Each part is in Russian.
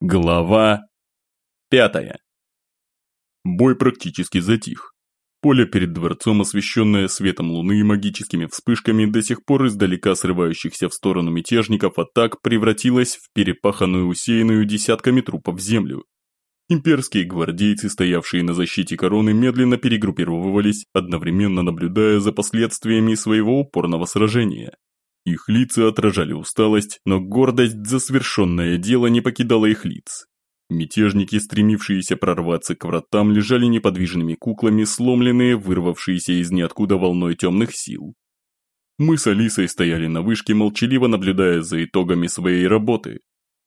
Глава пятая. Бой практически затих. Поле перед дворцом, освещенное светом луны и магическими вспышками, до сих пор издалека срывающихся в сторону мятежников атак, превратилось в перепаханную усеянную десятками трупов землю. Имперские гвардейцы, стоявшие на защите короны, медленно перегруппировывались, одновременно наблюдая за последствиями своего упорного сражения. Их лица отражали усталость, но гордость за совершенное дело не покидала их лиц. Мятежники, стремившиеся прорваться к вратам, лежали неподвижными куклами, сломленные, вырвавшиеся из ниоткуда волной темных сил. Мы с Алисой стояли на вышке, молчаливо наблюдая за итогами своей работы.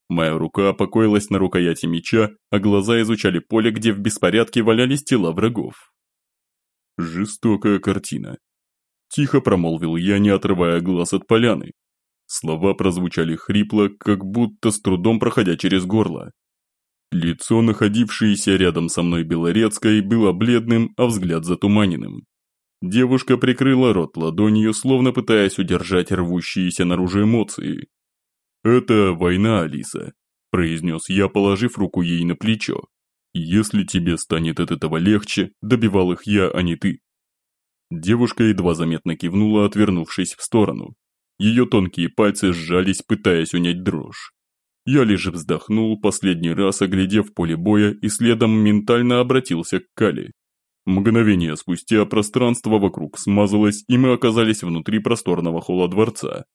Моя рука покоилась на рукояти меча, а глаза изучали поле, где в беспорядке валялись тела врагов. Жестокая картина. Тихо промолвил я, не отрывая глаз от поляны. Слова прозвучали хрипло, как будто с трудом проходя через горло. Лицо, находившееся рядом со мной Белорецкой, было бледным, а взгляд затуманенным. Девушка прикрыла рот ладонью, словно пытаясь удержать рвущиеся наружу эмоции. «Это война, Алиса», – произнес я, положив руку ей на плечо. «Если тебе станет от этого легче, добивал их я, а не ты». Девушка едва заметно кивнула, отвернувшись в сторону. Ее тонкие пальцы сжались, пытаясь унять дрожь. Я лишь вздохнул, последний раз оглядев поле боя и следом ментально обратился к Кали. Мгновение спустя пространство вокруг смазалось, и мы оказались внутри просторного холла дворца.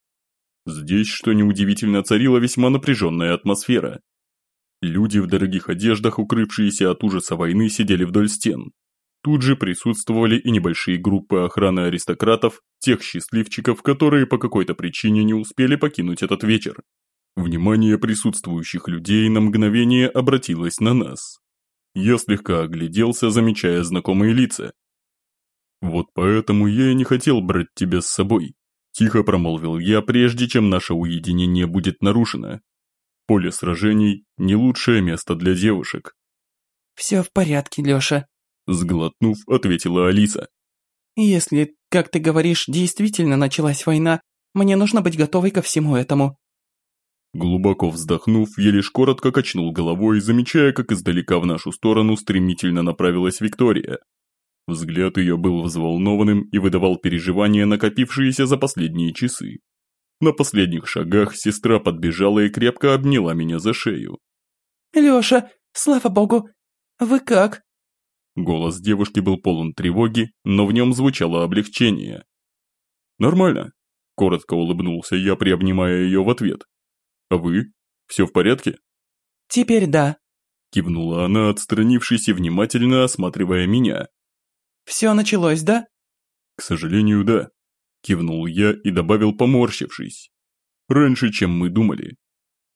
Здесь, что неудивительно, царила весьма напряженная атмосфера. Люди в дорогих одеждах, укрывшиеся от ужаса войны, сидели вдоль стен, Тут же присутствовали и небольшие группы охраны аристократов, тех счастливчиков, которые по какой-то причине не успели покинуть этот вечер. Внимание присутствующих людей на мгновение обратилось на нас. Я слегка огляделся, замечая знакомые лица. «Вот поэтому я и не хотел брать тебя с собой», – тихо промолвил я, прежде чем наше уединение будет нарушено. Поле сражений – не лучшее место для девушек. «Все в порядке, Леша», Сглотнув, ответила Алиса. «Если, как ты говоришь, действительно началась война, мне нужно быть готовой ко всему этому». Глубоко вздохнув, я лишь коротко качнул головой, замечая, как издалека в нашу сторону стремительно направилась Виктория. Взгляд ее был взволнованным и выдавал переживания, накопившиеся за последние часы. На последних шагах сестра подбежала и крепко обняла меня за шею. «Лёша, слава богу, вы как?» Голос девушки был полон тревоги, но в нем звучало облегчение. «Нормально», – коротко улыбнулся я, приобнимая ее в ответ. «А вы? Все в порядке?» «Теперь да», – кивнула она, отстранившись и внимательно осматривая меня. «Все началось, да?» «К сожалению, да», – кивнул я и добавил, поморщившись. «Раньше, чем мы думали».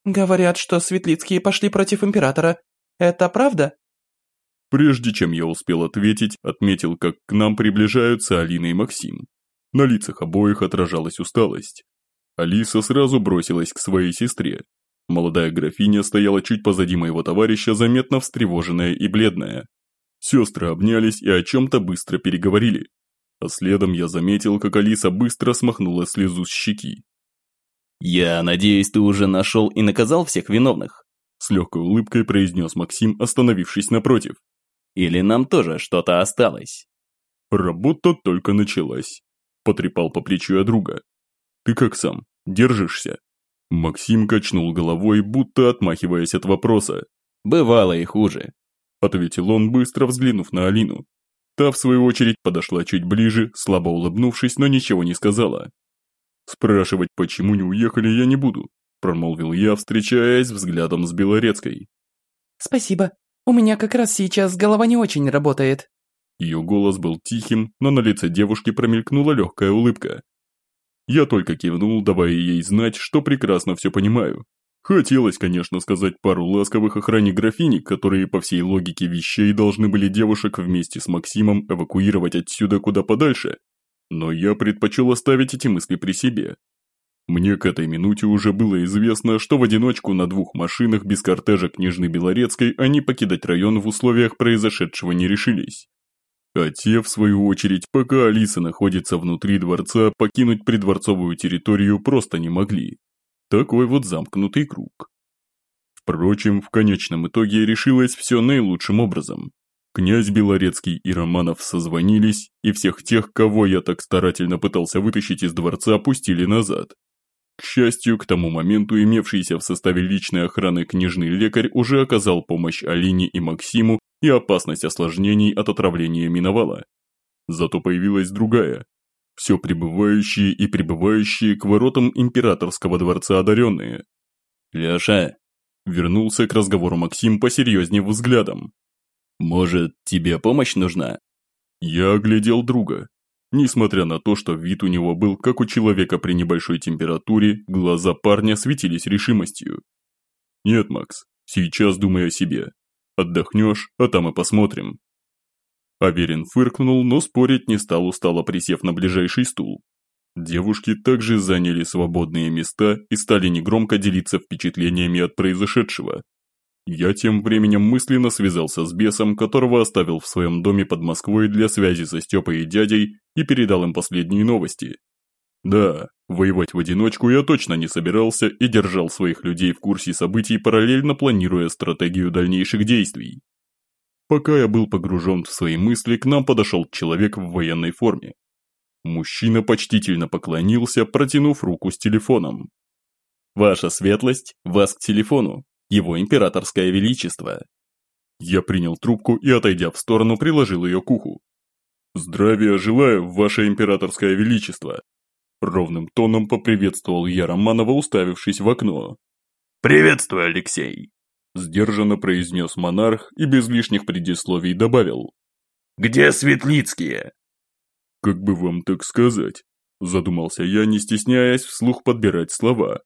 «Говорят, что светлицкие пошли против императора. Это правда?» Прежде чем я успел ответить, отметил, как к нам приближаются Алина и Максим. На лицах обоих отражалась усталость. Алиса сразу бросилась к своей сестре. Молодая графиня стояла чуть позади моего товарища, заметно встревоженная и бледная. Сестры обнялись и о чем-то быстро переговорили. А следом я заметил, как Алиса быстро смахнула слезу с щеки. «Я надеюсь, ты уже нашел и наказал всех виновных?» С легкой улыбкой произнес Максим, остановившись напротив. Или нам тоже что-то осталось?» «Работа только началась», – потрепал по плечу я друга. «Ты как сам? Держишься?» Максим качнул головой, будто отмахиваясь от вопроса. «Бывало и хуже», – ответил он, быстро взглянув на Алину. Та, в свою очередь, подошла чуть ближе, слабо улыбнувшись, но ничего не сказала. «Спрашивать, почему не уехали, я не буду», – промолвил я, встречаясь взглядом с Белорецкой. «Спасибо», у меня как раз сейчас голова не очень работает». Ее голос был тихим, но на лице девушки промелькнула легкая улыбка. Я только кивнул, давая ей знать, что прекрасно все понимаю. Хотелось, конечно, сказать пару ласковых охране графини, которые по всей логике вещей должны были девушек вместе с Максимом эвакуировать отсюда куда подальше. Но я предпочел оставить эти мысли при себе. Мне к этой минуте уже было известно, что в одиночку на двух машинах без кортежа княжны Белорецкой они покидать район в условиях произошедшего не решились. А те, в свою очередь, пока Алиса находится внутри дворца, покинуть придворцовую территорию просто не могли. Такой вот замкнутый круг. Впрочем, в конечном итоге решилось все наилучшим образом. Князь Белорецкий и Романов созвонились, и всех тех, кого я так старательно пытался вытащить из дворца, пустили назад. К счастью, к тому моменту имевшийся в составе личной охраны книжный лекарь уже оказал помощь Алине и Максиму, и опасность осложнений от отравления миновала. Зато появилась другая. Все прибывающие и прибывающие к воротам императорского дворца одаренные. «Леша!» Вернулся к разговору Максим посерьезнее взглядом. «Может, тебе помощь нужна?» Я оглядел друга. Несмотря на то, что вид у него был как у человека при небольшой температуре, глаза парня светились решимостью. «Нет, Макс, сейчас думай о себе. Отдохнешь, а там и посмотрим». Аверин фыркнул, но спорить не стал, устало присев на ближайший стул. Девушки также заняли свободные места и стали негромко делиться впечатлениями от произошедшего. Я тем временем мысленно связался с бесом, которого оставил в своем доме под Москвой для связи со Степой и дядей и передал им последние новости. Да, воевать в одиночку я точно не собирался и держал своих людей в курсе событий, параллельно планируя стратегию дальнейших действий. Пока я был погружен в свои мысли, к нам подошел человек в военной форме. Мужчина почтительно поклонился, протянув руку с телефоном. «Ваша светлость, вас к телефону, его императорское величество». Я принял трубку и, отойдя в сторону, приложил ее к уху. «Здравия желаю, ваше императорское величество!» Ровным тоном поприветствовал я Романова, уставившись в окно. «Приветствую, Алексей!» Сдержанно произнес монарх и без лишних предисловий добавил. «Где Светлицкие?» «Как бы вам так сказать?» Задумался я, не стесняясь вслух подбирать слова.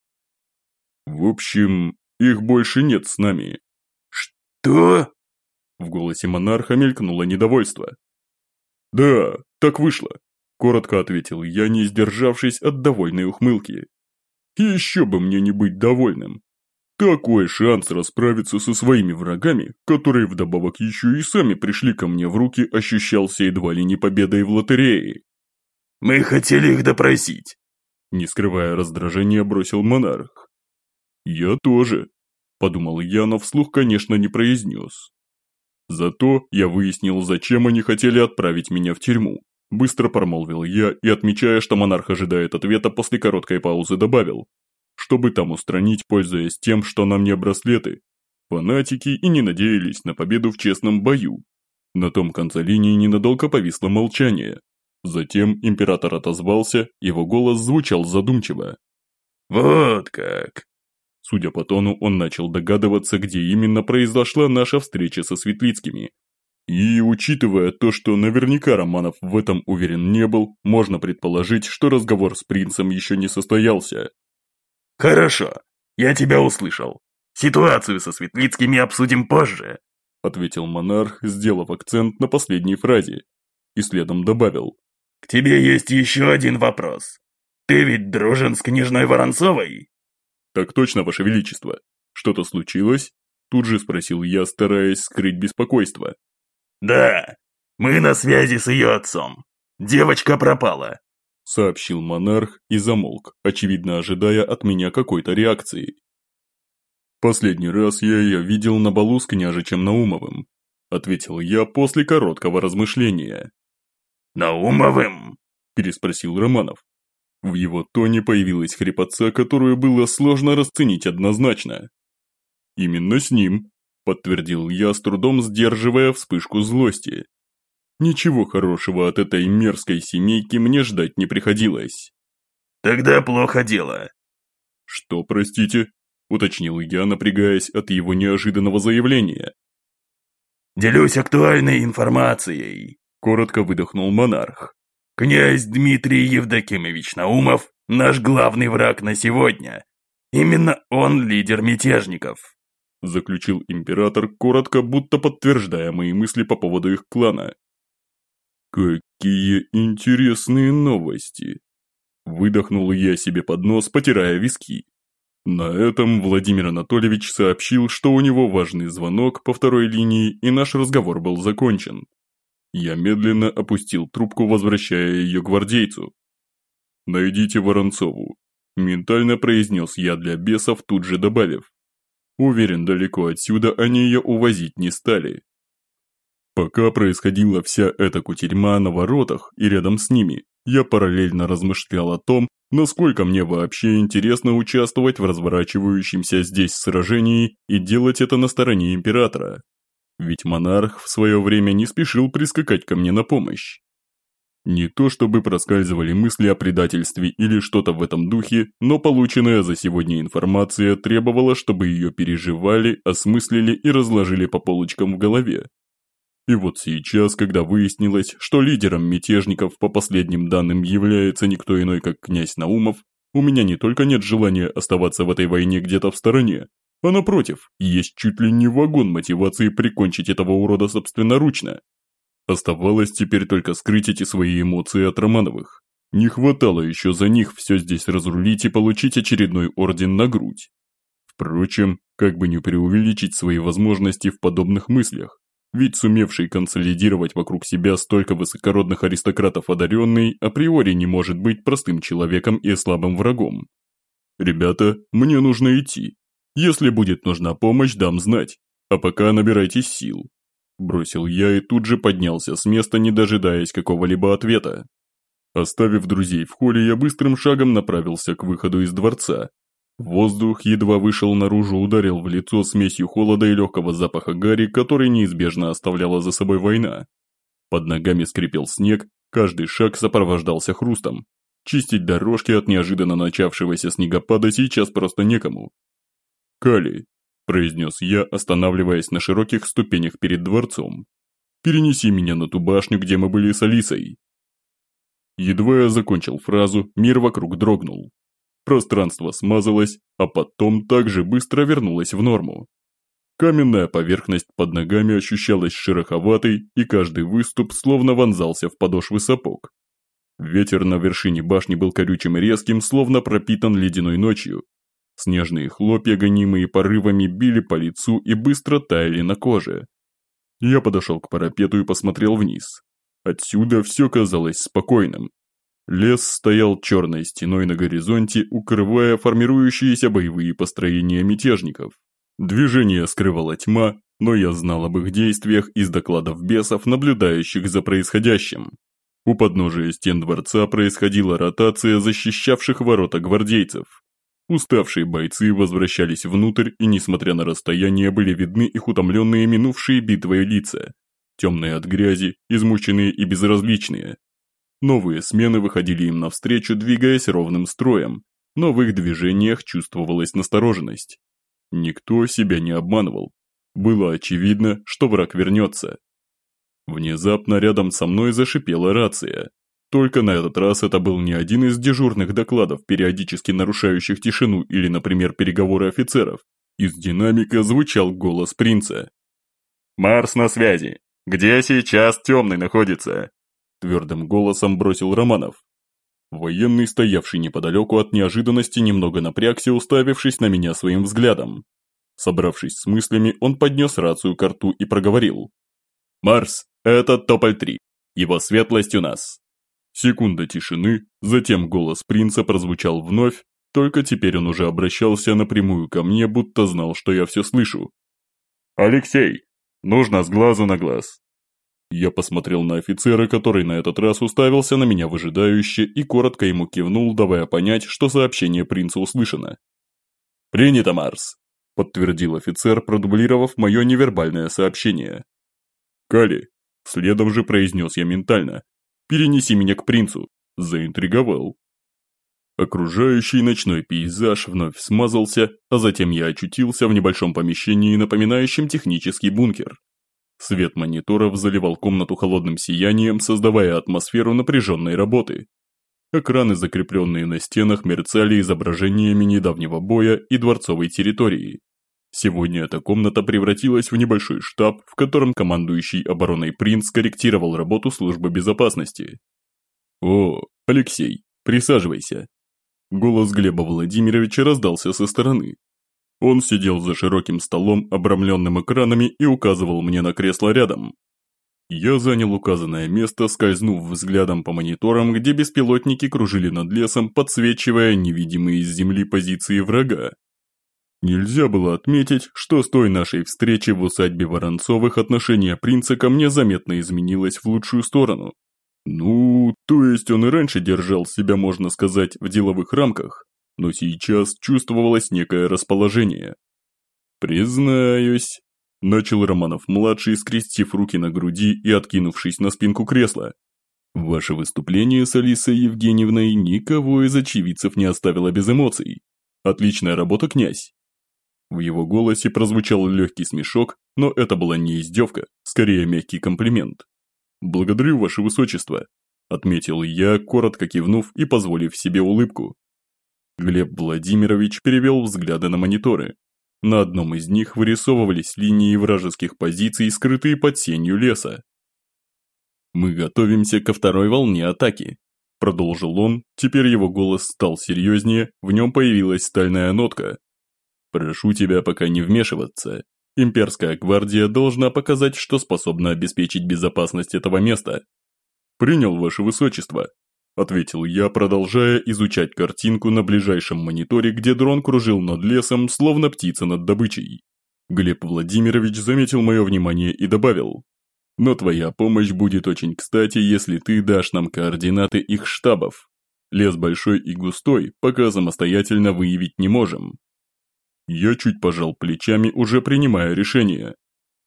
«В общем, их больше нет с нами». «Что?» В голосе монарха мелькнуло недовольство. «Да, так вышло», – коротко ответил я, не сдержавшись от довольной ухмылки. «Еще бы мне не быть довольным. Такой шанс расправиться со своими врагами, которые вдобавок еще и сами пришли ко мне в руки, ощущался едва ли не победой в лотерее. «Мы хотели их допросить», – не скрывая раздражения, бросил монарх. «Я тоже», – подумал я, но вслух, конечно, не произнес. Зато я выяснил, зачем они хотели отправить меня в тюрьму. Быстро промолвил я и, отмечая, что монарх ожидает ответа, после короткой паузы добавил чтобы там устранить, пользуясь тем, что на мне браслеты. Фанатики и не надеялись на победу в честном бою. На том конце линии ненадолго повисло молчание. Затем император отозвался, его голос звучал задумчиво. «Вот как!» Судя по тону, он начал догадываться, где именно произошла наша встреча со Светлицкими. И, учитывая то, что наверняка Романов в этом уверен не был, можно предположить, что разговор с принцем еще не состоялся. «Хорошо, я тебя услышал. Ситуацию со Светлицкими обсудим позже», ответил монарх, сделав акцент на последней фразе. И следом добавил. «К тебе есть еще один вопрос. Ты ведь дружен с княжной Воронцовой?» «Так точно, ваше величество. Что-то случилось?» Тут же спросил я, стараясь скрыть беспокойство. «Да, мы на связи с ее отцом. Девочка пропала сообщил монарх и замолк, очевидно ожидая от меня какой-то реакции. «Последний раз я ее видел на балу с княжичем Наумовым», ответил я после короткого размышления. «Наумовым?» переспросил Романов. В его тоне появилась хрипотца, которую было сложно расценить однозначно. «Именно с ним», – подтвердил я, с трудом сдерживая вспышку злости. Ничего хорошего от этой мерзкой семейки мне ждать не приходилось. Тогда плохо дело. Что, простите? Уточнил я, напрягаясь от его неожиданного заявления. Делюсь актуальной информацией. Коротко выдохнул монарх. Князь Дмитрий Евдокимович Наумов – наш главный враг на сегодня. Именно он лидер мятежников. Заключил император, коротко, будто подтверждая мои мысли по поводу их клана. «Какие интересные новости!» Выдохнул я себе под нос, потирая виски. На этом Владимир Анатольевич сообщил, что у него важный звонок по второй линии, и наш разговор был закончен. Я медленно опустил трубку, возвращая ее гвардейцу. «Найдите Воронцову», – ментально произнес я для бесов, тут же добавив. Уверен, далеко отсюда они ее увозить не стали. Пока происходила вся эта кутерьма на воротах и рядом с ними, я параллельно размышлял о том, насколько мне вообще интересно участвовать в разворачивающемся здесь сражении и делать это на стороне Императора. Ведь монарх в свое время не спешил прискакать ко мне на помощь. Не то чтобы проскальзывали мысли о предательстве или что-то в этом духе, но полученная за сегодня информация требовала, чтобы ее переживали, осмыслили и разложили по полочкам в голове. И вот сейчас, когда выяснилось, что лидером мятежников по последним данным является никто иной, как князь Наумов, у меня не только нет желания оставаться в этой войне где-то в стороне, а напротив, есть чуть ли не вагон мотивации прикончить этого урода собственноручно. Оставалось теперь только скрыть эти свои эмоции от Романовых. Не хватало еще за них все здесь разрулить и получить очередной орден на грудь. Впрочем, как бы не преувеличить свои возможности в подобных мыслях, ведь сумевший консолидировать вокруг себя столько высокородных аристократов одаренный априори не может быть простым человеком и слабым врагом. Ребята, мне нужно идти. Если будет нужна помощь, дам знать. А пока набирайтесь сил. Бросил я и тут же поднялся с места, не дожидаясь какого-либо ответа. Оставив друзей в холле, я быстрым шагом направился к выходу из дворца, Воздух едва вышел наружу, ударил в лицо смесью холода и легкого запаха гари, который неизбежно оставляла за собой война. Под ногами скрипел снег, каждый шаг сопровождался хрустом. Чистить дорожки от неожиданно начавшегося снегопада сейчас просто некому. «Кали», – произнес я, останавливаясь на широких ступенях перед дворцом. «Перенеси меня на ту башню, где мы были с Алисой». Едва я закончил фразу, мир вокруг дрогнул. Пространство смазалось, а потом также быстро вернулось в норму. Каменная поверхность под ногами ощущалась шероховатой, и каждый выступ словно вонзался в подошвы сапог. Ветер на вершине башни был корючим и резким, словно пропитан ледяной ночью. Снежные хлопья, гонимые порывами, били по лицу и быстро таяли на коже. Я подошел к парапету и посмотрел вниз. Отсюда все казалось спокойным, Лес стоял черной стеной на горизонте, укрывая формирующиеся боевые построения мятежников. Движение скрывала тьма, но я знал об их действиях из докладов бесов, наблюдающих за происходящим. У подножия стен дворца происходила ротация защищавших ворота гвардейцев. Уставшие бойцы возвращались внутрь и, несмотря на расстояние, были видны их утомленные минувшие битвой лица. Темные от грязи, измученные и безразличные. Новые смены выходили им навстречу, двигаясь ровным строем, но в их движениях чувствовалась настороженность. Никто себя не обманывал. Было очевидно, что враг вернется. Внезапно рядом со мной зашипела рация. Только на этот раз это был не один из дежурных докладов, периодически нарушающих тишину или, например, переговоры офицеров. Из динамика звучал голос принца. «Марс на связи. Где сейчас темный находится? Твердым голосом бросил Романов. Военный, стоявший неподалеку от неожиданности, немного напрягся, уставившись на меня своим взглядом. Собравшись с мыслями, он поднес рацию к рту и проговорил. «Марс, это Тополь-3. Его светлость у нас». Секунда тишины, затем голос принца прозвучал вновь, только теперь он уже обращался напрямую ко мне, будто знал, что я все слышу. «Алексей, нужно с глазу на глаз. Я посмотрел на офицера, который на этот раз уставился на меня выжидающе и коротко ему кивнул, давая понять, что сообщение принца услышано. «Принято, Марс», – подтвердил офицер, продублировав мое невербальное сообщение. «Кали», – следом же произнес я ментально, – «перенеси меня к принцу», – заинтриговал. Окружающий ночной пейзаж вновь смазался, а затем я очутился в небольшом помещении, напоминающем технический бункер. Свет мониторов заливал комнату холодным сиянием, создавая атмосферу напряженной работы. Экраны, закрепленные на стенах, мерцали изображениями недавнего боя и дворцовой территории. Сегодня эта комната превратилась в небольшой штаб, в котором командующий обороной принц корректировал работу службы безопасности. «О, Алексей, присаживайся!» Голос Глеба Владимировича раздался со стороны, он сидел за широким столом, обрамленным экранами, и указывал мне на кресло рядом. Я занял указанное место, скользнув взглядом по мониторам, где беспилотники кружили над лесом, подсвечивая невидимые из земли позиции врага. Нельзя было отметить, что с той нашей встречи в усадьбе Воронцовых отношение принца ко мне заметно изменилось в лучшую сторону. Ну, то есть он и раньше держал себя, можно сказать, в деловых рамках, но сейчас чувствовалось некое расположение. «Признаюсь», – начал Романов-младший, скрестив руки на груди и откинувшись на спинку кресла. «Ваше выступление с Алисой Евгеньевной никого из очевидцев не оставило без эмоций. Отличная работа, князь. В его голосе прозвучал легкий смешок, но это была не издевка, скорее мягкий комплимент. «Благодарю, ваше высочество», – отметил я, коротко кивнув и позволив себе улыбку. Глеб Владимирович перевел взгляды на мониторы. На одном из них вырисовывались линии вражеских позиций, скрытые под сенью леса. «Мы готовимся ко второй волне атаки», – продолжил он, теперь его голос стал серьезнее, в нем появилась стальная нотка. Прошу тебя пока не вмешиваться. Имперская гвардия должна показать, что способна обеспечить безопасность этого места. Принял ваше высочество, ответил я, продолжая изучать картинку на ближайшем мониторе, где дрон кружил над лесом, словно птица над добычей. Глеб Владимирович заметил мое внимание и добавил. Но твоя помощь будет очень кстати, если ты дашь нам координаты их штабов. Лес большой и густой, пока самостоятельно выявить не можем. Я чуть пожал плечами, уже принимая решение.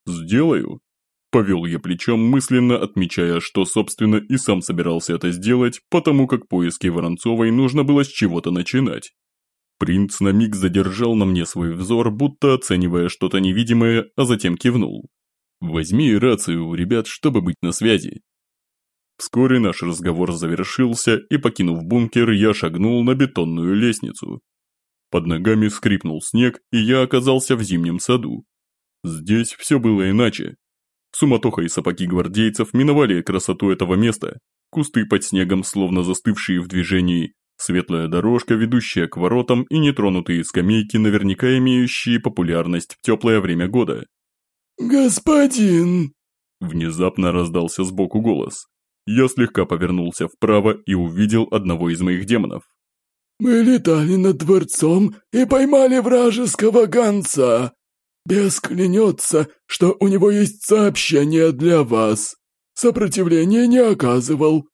«Сделаю». Повел я плечом, мысленно отмечая, что, собственно, и сам собирался это сделать, потому как поиски Воронцовой нужно было с чего-то начинать. Принц на миг задержал на мне свой взор, будто оценивая что-то невидимое, а затем кивнул. «Возьми рацию у ребят, чтобы быть на связи». Вскоре наш разговор завершился, и, покинув бункер, я шагнул на бетонную лестницу. Под ногами скрипнул снег, и я оказался в зимнем саду. Здесь все было иначе. Суматоха и сапоги гвардейцев миновали красоту этого места. Кусты под снегом, словно застывшие в движении, светлая дорожка, ведущая к воротам и нетронутые скамейки, наверняка имеющие популярность в теплое время года. «Господин!» Внезапно раздался сбоку голос. Я слегка повернулся вправо и увидел одного из моих демонов. Мы летали над дворцом и поймали вражеского гонца. Бес клянется, что у него есть сообщение для вас. Сопротивления не оказывал».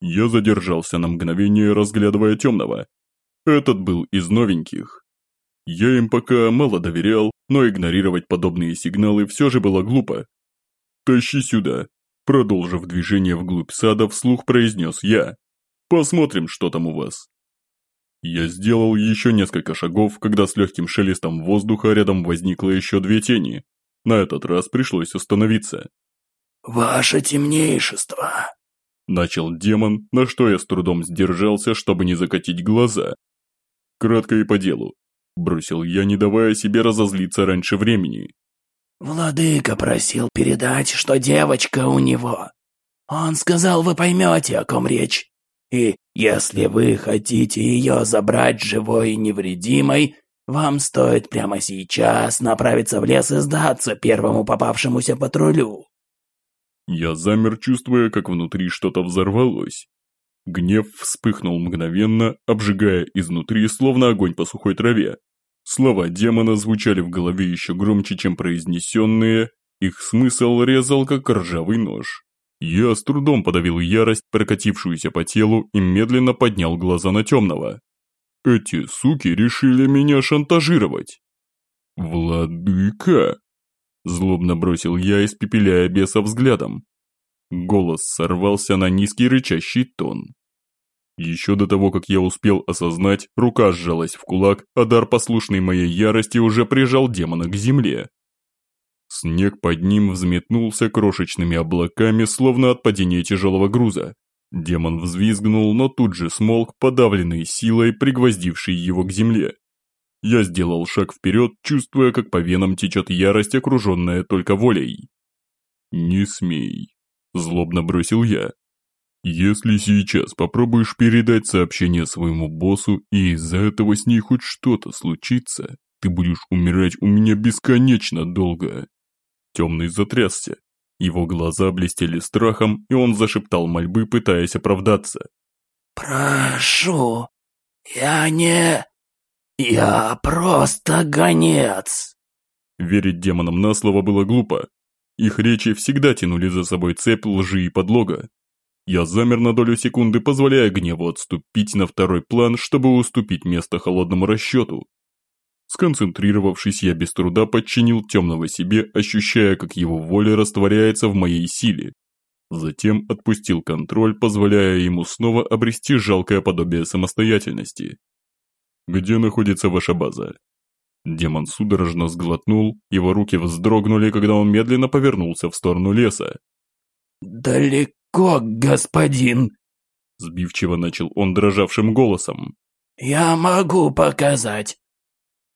Я задержался на мгновение, разглядывая темного. Этот был из новеньких. Я им пока мало доверял, но игнорировать подобные сигналы все же было глупо. «Тащи сюда», продолжив движение вглубь сада, вслух произнес я. «Посмотрим, что там у вас». Я сделал еще несколько шагов, когда с легким шелестом воздуха рядом возникло еще две тени. На этот раз пришлось остановиться. «Ваше темнейшество!» Начал демон, на что я с трудом сдержался, чтобы не закатить глаза. Кратко и по делу. Бросил я, не давая себе разозлиться раньше времени. «Владыка просил передать, что девочка у него. Он сказал, вы поймете, о ком речь. И если вы хотите ее забрать живой и невредимой, вам стоит прямо сейчас направиться в лес и сдаться первому попавшемуся патрулю». Я замер, чувствуя, как внутри что-то взорвалось. Гнев вспыхнул мгновенно, обжигая изнутри, словно огонь по сухой траве. Слова демона звучали в голове еще громче, чем произнесенные, их смысл резал, как ржавый нож. Я с трудом подавил ярость, прокатившуюся по телу, и медленно поднял глаза на темного. Эти суки решили меня шантажировать. «Владыка!» Злобно бросил я, испепеляя беса взглядом. Голос сорвался на низкий рычащий тон. Еще до того, как я успел осознать, рука сжалась в кулак, а дар послушной моей ярости уже прижал демона к земле. Снег под ним взметнулся крошечными облаками, словно от падения тяжелого груза. Демон взвизгнул, но тут же смолк, подавленный силой, пригвоздившей его к земле. Я сделал шаг вперед, чувствуя, как по венам течет ярость, окруженная только волей. «Не смей», – злобно бросил я. «Если сейчас попробуешь передать сообщение своему боссу, и из-за этого с ней хоть что-то случится, ты будешь умирать у меня бесконечно долго». Темный затрясся. Его глаза блестели страхом, и он зашептал мольбы, пытаясь оправдаться. «Прошу, я не...» «Я просто гонец!» Верить демонам на слово было глупо. Их речи всегда тянули за собой цепь лжи и подлога. Я замер на долю секунды, позволяя гневу отступить на второй план, чтобы уступить место холодному расчету. Сконцентрировавшись, я без труда подчинил темного себе, ощущая, как его воля растворяется в моей силе. Затем отпустил контроль, позволяя ему снова обрести жалкое подобие самостоятельности. «Где находится ваша база?» Демон судорожно сглотнул, его руки вздрогнули, когда он медленно повернулся в сторону леса. «Далеко, господин!» Сбивчиво начал он дрожавшим голосом. «Я могу показать!»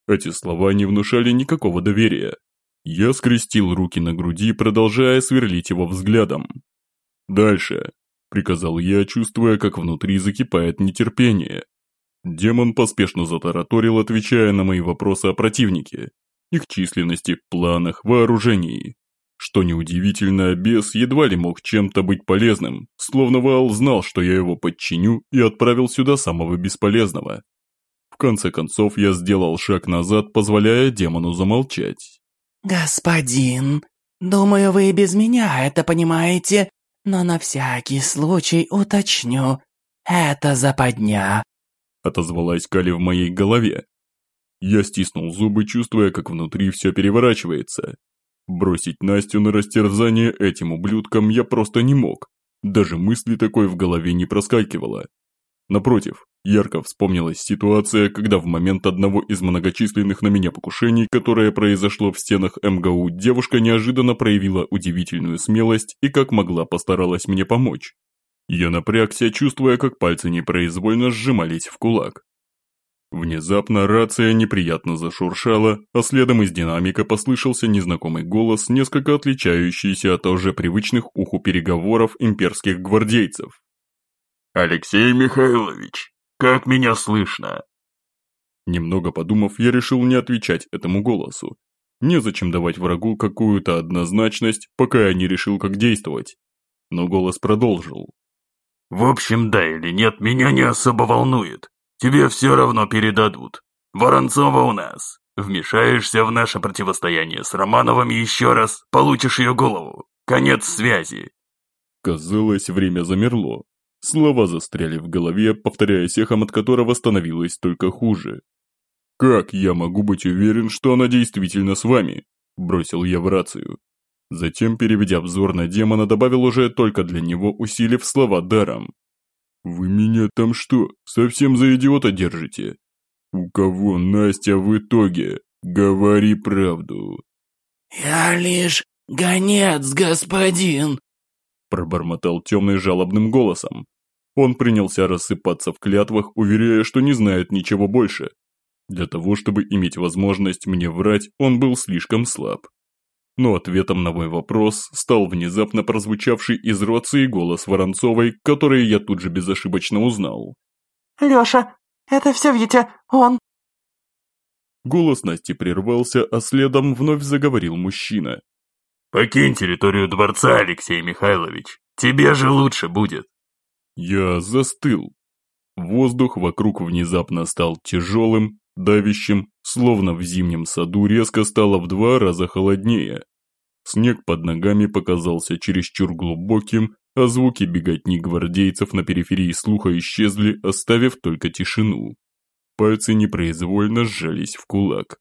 Эти слова не внушали никакого доверия. Я скрестил руки на груди, продолжая сверлить его взглядом. «Дальше», – приказал я, чувствуя, как внутри закипает нетерпение. Демон поспешно затараторил, отвечая на мои вопросы о противнике, их численности, планах, вооружении. Что неудивительно, бес едва ли мог чем-то быть полезным, словно Ваал знал, что я его подчиню и отправил сюда самого бесполезного. В конце концов, я сделал шаг назад, позволяя демону замолчать. «Господин, думаю, вы и без меня это понимаете, но на всякий случай уточню. Это западня отозвалась Кали в моей голове. Я стиснул зубы, чувствуя, как внутри все переворачивается. Бросить Настю на растерзание этим ублюдкам я просто не мог. Даже мысли такой в голове не проскакивало. Напротив, ярко вспомнилась ситуация, когда в момент одного из многочисленных на меня покушений, которое произошло в стенах МГУ, девушка неожиданно проявила удивительную смелость и как могла постаралась мне помочь. Я напрягся, чувствуя, как пальцы непроизвольно сжимались в кулак. Внезапно рация неприятно зашуршала, а следом из динамика послышался незнакомый голос, несколько отличающийся от уже привычных уху переговоров имперских гвардейцев. «Алексей Михайлович, как меня слышно?» Немного подумав, я решил не отвечать этому голосу. Незачем давать врагу какую-то однозначность, пока я не решил, как действовать. Но голос продолжил. В общем, да или нет, меня не особо волнует. Тебе все равно передадут. Воронцова у нас. Вмешаешься в наше противостояние с Романовым еще раз, получишь ее голову. Конец связи. Казалось, время замерло. Слова застряли в голове, повторяясь эхом, от которого становилось только хуже. «Как я могу быть уверен, что она действительно с вами?» – бросил я в рацию. Затем, переведя взор на демона, добавил уже только для него, усилив слова даром. «Вы меня там что, совсем за идиота держите? У кого Настя в итоге? Говори правду!» «Я лишь гонец, господин!» Пробормотал темный жалобным голосом. Он принялся рассыпаться в клятвах, уверяя, что не знает ничего больше. Для того, чтобы иметь возможность мне врать, он был слишком слаб но ответом на мой вопрос стал внезапно прозвучавший из рации голос Воронцовой, который я тут же безошибочно узнал. «Лёша, это все Витя, он...» Голос Насти прервался, а следом вновь заговорил мужчина. «Покинь территорию дворца, Алексей Михайлович, тебе же лучше будет». Я застыл. Воздух вокруг внезапно стал тяжелым, давящим, словно в зимнем саду резко стало в два раза холоднее. Снег под ногами показался чересчур глубоким, а звуки беготни гвардейцев на периферии слуха исчезли, оставив только тишину. Пальцы непроизвольно сжались в кулак.